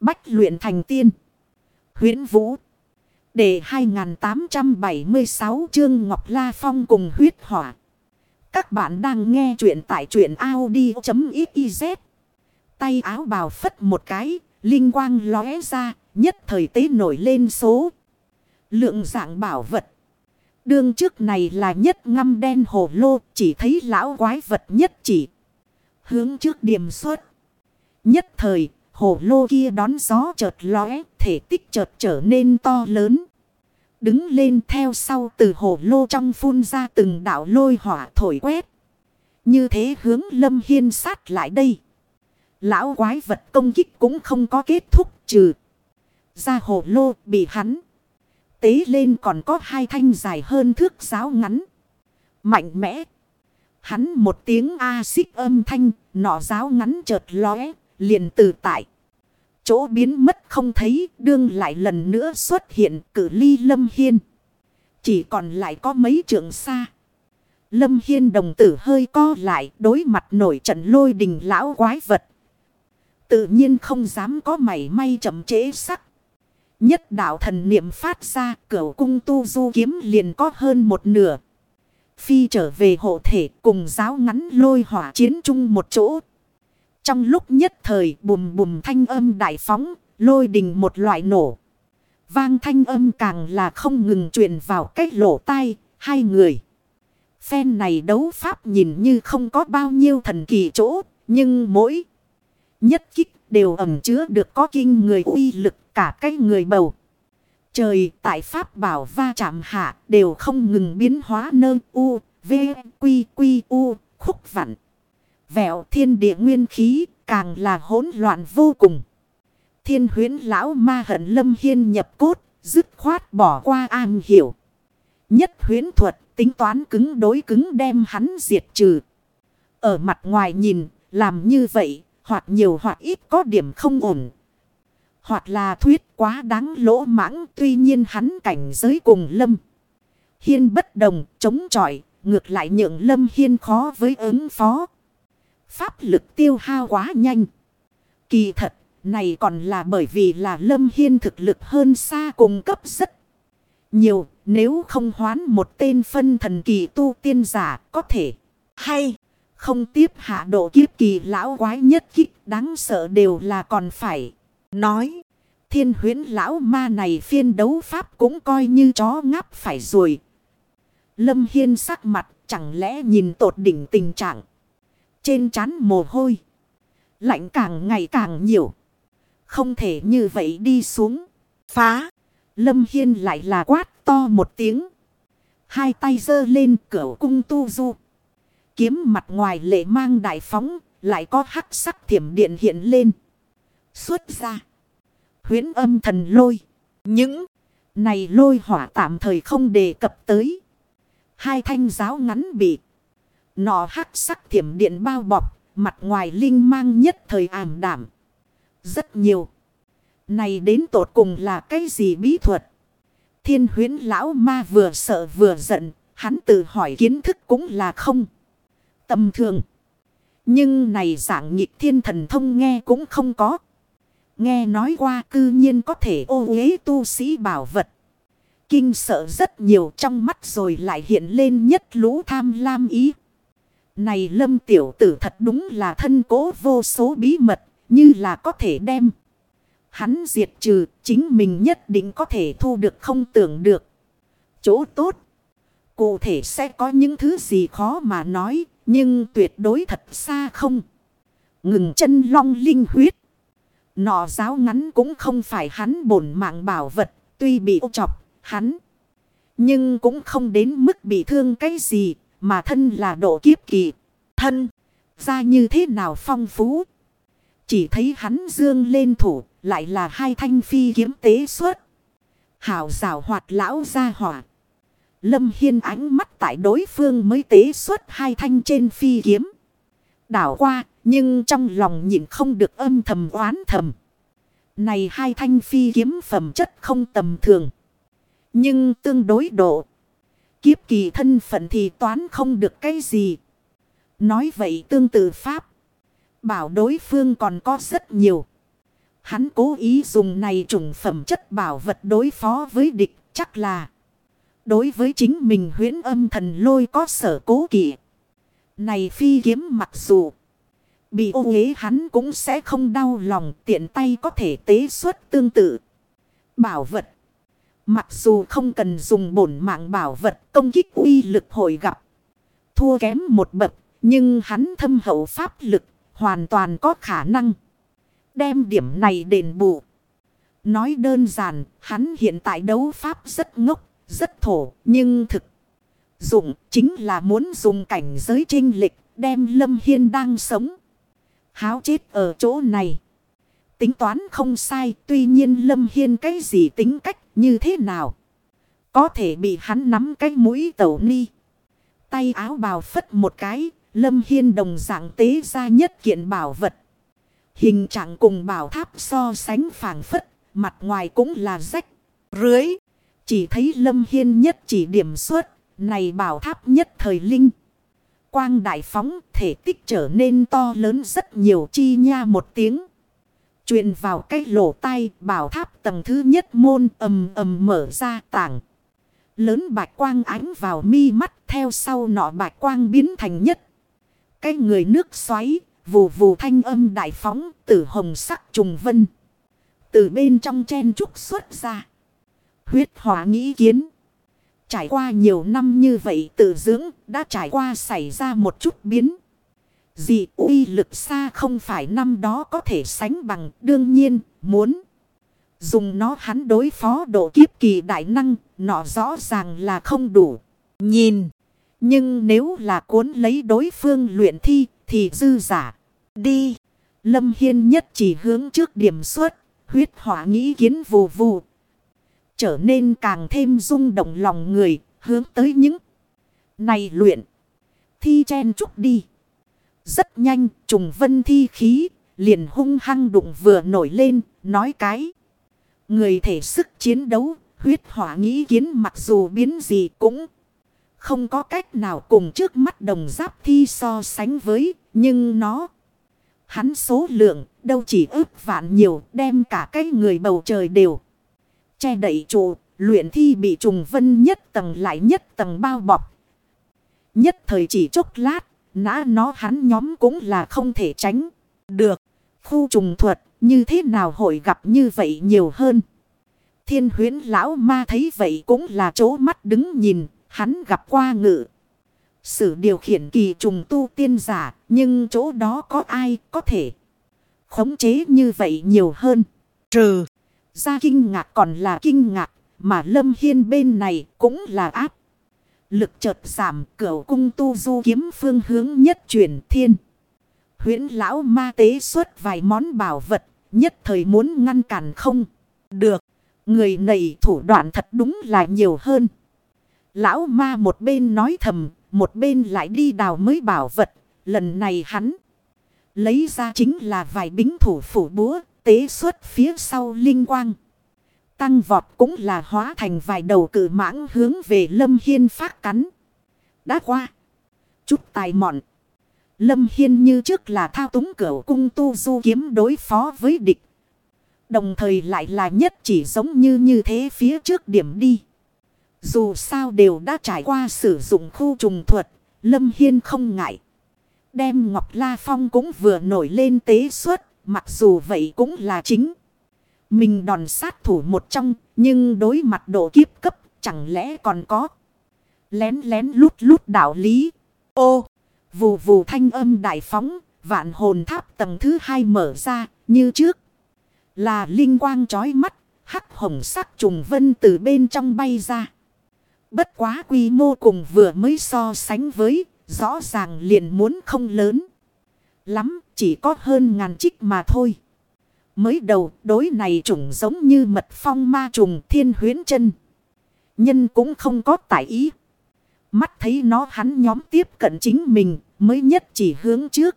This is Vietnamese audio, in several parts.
Bách luyện thành tiên. huyễn Vũ. Để 2876 chương Ngọc La Phong cùng huyết hỏa. Các bạn đang nghe truyện tại truyện Audi.xyz. Tay áo bào phất một cái, linh quang lóe ra, nhất thời tế nổi lên số. Lượng dạng bảo vật. Đường trước này là nhất ngâm đen hồ lô, chỉ thấy lão quái vật nhất chỉ. Hướng trước điểm xuất. Nhất thời, hồ lô kia đón gió chợt lóe, thể tích chợt trở nên to lớn. Đứng lên theo sau từ hồ lô trong phun ra từng đảo lôi hỏa thổi quét. Như thế hướng lâm hiên sát lại đây. Lão quái vật công kích cũng không có kết thúc trừ. Ra hồ lô bị hắn. Tế lên còn có hai thanh dài hơn thước giáo ngắn. Mạnh mẽ. Hắn một tiếng A xích âm thanh, nọ giáo ngắn chợt lóe, liền từ tại. Chỗ biến mất không thấy, đương lại lần nữa xuất hiện cử ly lâm hiên. Chỉ còn lại có mấy trường xa. Lâm hiên đồng tử hơi co lại, đối mặt nổi trận lôi đình lão quái vật. Tự nhiên không dám có mảy may chậm chế sắc. Nhất đạo thần niệm phát ra, cửa cung tu du kiếm liền có hơn một nửa. Phi trở về hộ thể cùng giáo ngắn lôi hỏa chiến chung một chỗ. Trong lúc nhất thời bùm bùm thanh âm đại phóng, lôi đình một loại nổ. Vang thanh âm càng là không ngừng truyền vào cái lỗ tai, hai người. Phen này đấu pháp nhìn như không có bao nhiêu thần kỳ chỗ, nhưng mỗi nhất kích đều ẩm chứa được có kinh người uy lực cả cái người bầu. Trời tại pháp bảo va chạm hạ đều không ngừng biến hóa nơ u, v, quy, quy, u, khúc vặn. Vẹo thiên địa nguyên khí càng là hỗn loạn vô cùng. Thiên huyến lão ma hận lâm hiên nhập cốt, dứt khoát bỏ qua an hiểu. Nhất huyến thuật tính toán cứng đối cứng đem hắn diệt trừ. Ở mặt ngoài nhìn, làm như vậy, hoặc nhiều hoặc ít có điểm không ổn. Hoặc là thuyết quá đáng lỗ mãng, tuy nhiên hắn cảnh giới cùng lâm. Hiên bất đồng, chống chọi, ngược lại nhượng lâm hiên khó với ứng phó. Pháp lực tiêu hao quá nhanh. Kỳ thật, này còn là bởi vì là lâm hiên thực lực hơn xa cùng cấp rất nhiều. Nếu không hoán một tên phân thần kỳ tu tiên giả có thể hay không tiếp hạ độ kiếp kỳ lão quái nhất kích đáng sợ đều là còn phải nói. Thiên huyến lão ma này phiên đấu pháp cũng coi như chó ngáp phải rồi. Lâm Hiên sắc mặt chẳng lẽ nhìn tột đỉnh tình trạng. Trên trán mồ hôi. Lạnh càng ngày càng nhiều. Không thể như vậy đi xuống. Phá. Lâm Hiên lại là quát to một tiếng. Hai tay giơ lên cửa cung tu du. Kiếm mặt ngoài lệ mang đại phóng. Lại có hắc sắc thiểm điện hiện lên. Xuất ra. Huyến âm thần lôi. Những này lôi hỏa tạm thời không đề cập tới. Hai thanh giáo ngắn bị. Nọ hắc sắc thiểm điện bao bọc. Mặt ngoài linh mang nhất thời ảm đảm. Rất nhiều. Này đến tột cùng là cái gì bí thuật? Thiên huyến lão ma vừa sợ vừa giận. Hắn tự hỏi kiến thức cũng là không. Tầm thường. Nhưng này dạng nhịp thiên thần thông nghe cũng không có. Nghe nói qua cư nhiên có thể ô uế tu sĩ bảo vật. Kinh sợ rất nhiều trong mắt rồi lại hiện lên nhất lũ tham lam ý. Này lâm tiểu tử thật đúng là thân cố vô số bí mật như là có thể đem. Hắn diệt trừ chính mình nhất định có thể thu được không tưởng được. Chỗ tốt. Cụ thể sẽ có những thứ gì khó mà nói nhưng tuyệt đối thật xa không. Ngừng chân long linh huyết. Nọ giáo ngắn cũng không phải hắn bổn mạng bảo vật, tuy bị ô chọc, hắn. Nhưng cũng không đến mức bị thương cái gì, mà thân là độ kiếp kỳ. Thân, ra như thế nào phong phú. Chỉ thấy hắn dương lên thủ, lại là hai thanh phi kiếm tế xuất Hảo rào hoạt lão ra hỏa. Lâm Hiên ánh mắt tại đối phương mới tế xuất hai thanh trên phi kiếm. Đảo qua, nhưng trong lòng nhịn không được âm thầm oán thầm. Này hai thanh phi kiếm phẩm chất không tầm thường. Nhưng tương đối độ. Kiếp kỳ thân phận thì toán không được cái gì. Nói vậy tương tự Pháp. Bảo đối phương còn có rất nhiều. Hắn cố ý dùng này trùng phẩm chất bảo vật đối phó với địch, chắc là. Đối với chính mình huyễn âm thần lôi có sở cố kỵ. Này phi kiếm mặc dù bị ô uế, hắn cũng sẽ không đau lòng, tiện tay có thể tế xuất tương tự. Bảo vật. Mặc dù không cần dùng bổn mạng bảo vật, công kích uy lực hồi gặp. Thua kém một bậc. Nhưng hắn thâm hậu pháp lực hoàn toàn có khả năng. Đem điểm này đền bù. Nói đơn giản, hắn hiện tại đấu pháp rất ngốc, rất thổ, nhưng thực dụng chính là muốn dùng cảnh giới trinh lịch đem Lâm Hiên đang sống. Háo chết ở chỗ này. Tính toán không sai, tuy nhiên Lâm Hiên cái gì tính cách như thế nào? Có thể bị hắn nắm cái mũi tẩu ni. Tay áo bào phất một cái, Lâm Hiên đồng dạng tế ra nhất kiện bảo vật. Hình trạng cùng bảo tháp so sánh phảng phất, mặt ngoài cũng là rách, rưới. Chỉ thấy Lâm Hiên nhất chỉ điểm suốt, này bảo tháp nhất thời linh. Quang đại phóng thể tích trở nên to lớn rất nhiều chi nha một tiếng. truyền vào cái lỗ tai bảo tháp tầng thứ nhất môn ầm ầm mở ra tảng. Lớn bạch quang ánh vào mi mắt theo sau nọ bạch quang biến thành nhất. Cái người nước xoáy, vù vù thanh âm đại phóng, tử hồng sắc trùng vân. Từ bên trong chen trúc xuất ra. Huyết hỏa nghĩ kiến. Trải qua nhiều năm như vậy tự dưỡng đã trải qua xảy ra một chút biến. Dị uy lực xa không phải năm đó có thể sánh bằng đương nhiên muốn. Dùng nó hắn đối phó độ kiếp kỳ đại năng, nọ rõ ràng là không đủ. Nhìn. Nhưng nếu là cuốn lấy đối phương luyện thi thì dư giả. Đi. Lâm Hiên nhất chỉ hướng trước điểm suốt. Huyết hỏa nghĩ kiến vù vù. Trở nên càng thêm rung động lòng người. Hướng tới những này luyện. Thi chen trúc đi. Rất nhanh, trùng vân thi khí. Liền hung hăng đụng vừa nổi lên. Nói cái. Người thể sức chiến đấu. Huyết hỏa nghĩ kiến mặc dù biến gì cũng không có cách nào cùng trước mắt đồng giáp thi so sánh với, nhưng nó... Hắn số lượng đâu chỉ ước vạn nhiều đem cả cái người bầu trời đều. Che đậy trụ, luyện thi bị trùng vân nhất tầng lại nhất tầng bao bọc. Nhất thời chỉ chốc lát, nã nó hắn nhóm cũng là không thể tránh. Được, khu trùng thuật như thế nào hội gặp như vậy nhiều hơn. Thiên huyến lão ma thấy vậy cũng là chỗ mắt đứng nhìn, Hắn gặp qua ngự. Sử điều khiển kỳ trùng tu tiên giả. Nhưng chỗ đó có ai có thể khống chế như vậy nhiều hơn. Trừ. Ra kinh ngạc còn là kinh ngạc. Mà lâm hiên bên này cũng là áp. Lực chợt giảm cửa cung tu du kiếm phương hướng nhất chuyển thiên. Huyễn lão ma tế xuất vài món bảo vật. Nhất thời muốn ngăn cản không. Được. Người này thủ đoạn thật đúng là nhiều hơn. Lão ma một bên nói thầm, một bên lại đi đào mới bảo vật. Lần này hắn lấy ra chính là vài bính thủ phủ búa, tế xuất phía sau linh quang. Tăng vọt cũng là hóa thành vài đầu cử mãng hướng về Lâm Hiên phát cắn. Đã qua. Chút tài mọn. Lâm Hiên như trước là thao túng cửa cung tu du kiếm đối phó với địch. Đồng thời lại là nhất chỉ giống như như thế phía trước điểm đi. Dù sao đều đã trải qua sử dụng khu trùng thuật, Lâm Hiên không ngại. Đem Ngọc La Phong cũng vừa nổi lên tế suất, mặc dù vậy cũng là chính. Mình đòn sát thủ một trong, nhưng đối mặt độ kiếp cấp, chẳng lẽ còn có. Lén lén lút lút đạo lý. Ô, vù vù thanh âm đại phóng, vạn hồn tháp tầng thứ hai mở ra, như trước. Là linh quang trói mắt, hắc hồng sắc trùng vân từ bên trong bay ra. Bất quá quy mô cùng vừa mới so sánh với, rõ ràng liền muốn không lớn. Lắm, chỉ có hơn ngàn trích mà thôi. Mới đầu, đối này trùng giống như mật phong ma trùng thiên huyến chân. Nhân cũng không có tại ý. Mắt thấy nó hắn nhóm tiếp cận chính mình, mới nhất chỉ hướng trước.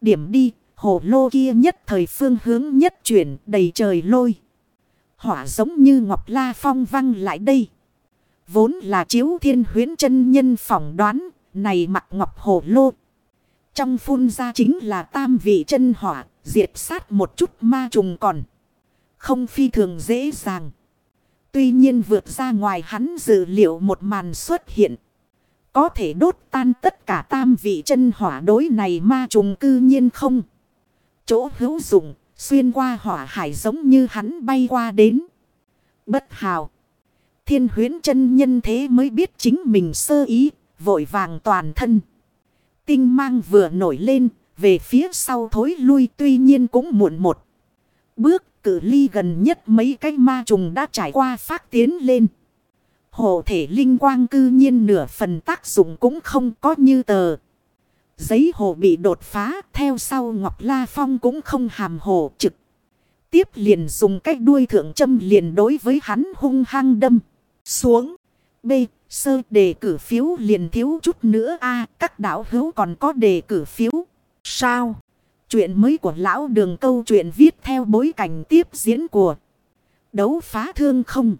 Điểm đi, hồ lô kia nhất thời phương hướng nhất chuyển đầy trời lôi. Hỏa giống như ngọc la phong văng lại đây. Vốn là chiếu thiên huyến chân nhân phỏng đoán, này mặt ngọc hồ lô. Trong phun ra chính là tam vị chân hỏa, Diệt sát một chút ma trùng còn. Không phi thường dễ dàng. Tuy nhiên vượt ra ngoài hắn dự liệu một màn xuất hiện. Có thể đốt tan tất cả tam vị chân hỏa đối này ma trùng cư nhiên không. Chỗ hữu dụng, xuyên qua hỏa hải giống như hắn bay qua đến. Bất hào. Thiên huyến chân nhân thế mới biết chính mình sơ ý, vội vàng toàn thân. Tinh mang vừa nổi lên, về phía sau thối lui tuy nhiên cũng muộn một. Bước cử ly gần nhất mấy cái ma trùng đã trải qua phát tiến lên. Hộ thể linh quang cư nhiên nửa phần tác dụng cũng không có như tờ. Giấy hồ bị đột phá theo sau Ngọc La Phong cũng không hàm hồ trực. Tiếp liền dùng cách đuôi thượng châm liền đối với hắn hung hăng đâm. Xuống. B. Sơ đề cử phiếu liền thiếu chút nữa a, Các đảo hữu còn có đề cử phiếu. Sao? Chuyện mới của lão đường câu chuyện viết theo bối cảnh tiếp diễn của đấu phá thương không.